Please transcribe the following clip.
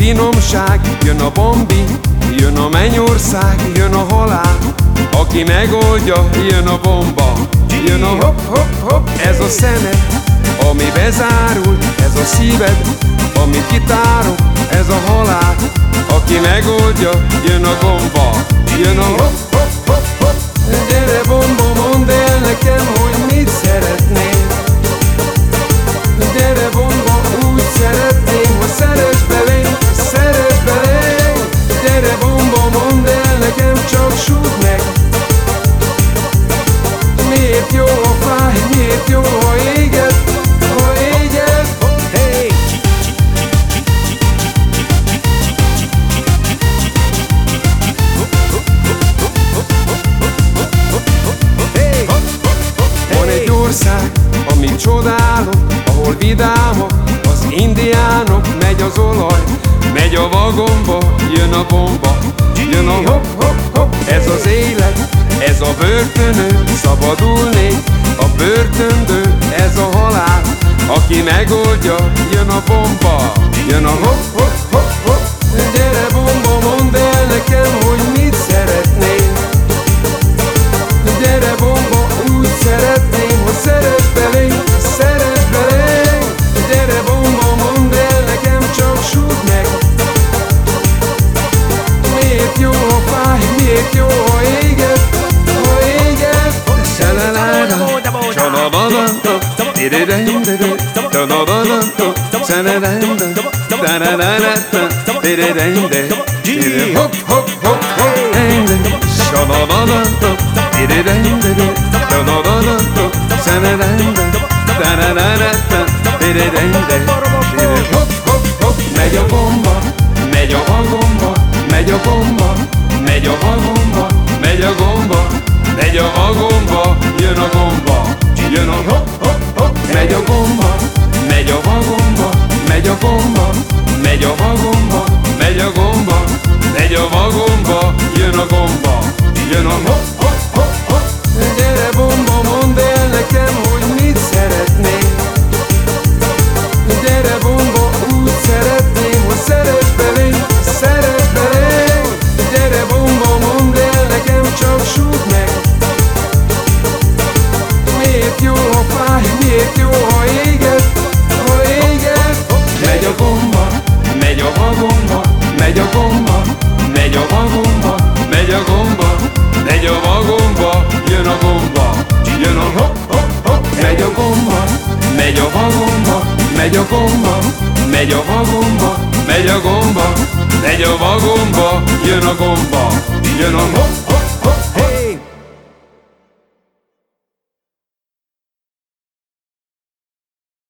finomság, jön a bombi, jön a mennyország, jön a halál. Aki megoldja, jön a bomba, jön a hop hop hop, ez a szemed, ami bezárult, ez a szíved, ami kitárok, ez a halál. Aki megoldja, jön a gomba, jön a hop hop. Vidámok az indiánok, megy az olaj, megy a vagomba, jön a bomba, jön a hop hop hop, ez az élet, ez a börtönő, szabadulnék, a börtöndő, ez a halál, aki megoldja, jön a bomba, jön a hop hop hop hop, gyere bomba, hop hop hop hop, dididendede, dalabadanta, shalalanda, darararata, dididende, didi hop hop hop, megy a bomba, megy a vagomba, megy a bomba, megy a vagomba, megy a gomba, megy a vagomba, jön a gomba, jön a hop, a vagomba, jön a gomba, jön a hop hop hop hop. Gyere bomba, mondd el nekem, hogy mit szeretnél. Gyere bomba, úgy szeretném, hogy szeres belém, szeres belém Gyere bomba, mondd el nekem, csak súgd meg Miért jó, ha fáj, miért jó, ha éget, megy a gomba, megy a vagomba, megy a gomba, megy a vagomba, jön a gomba, jön a hop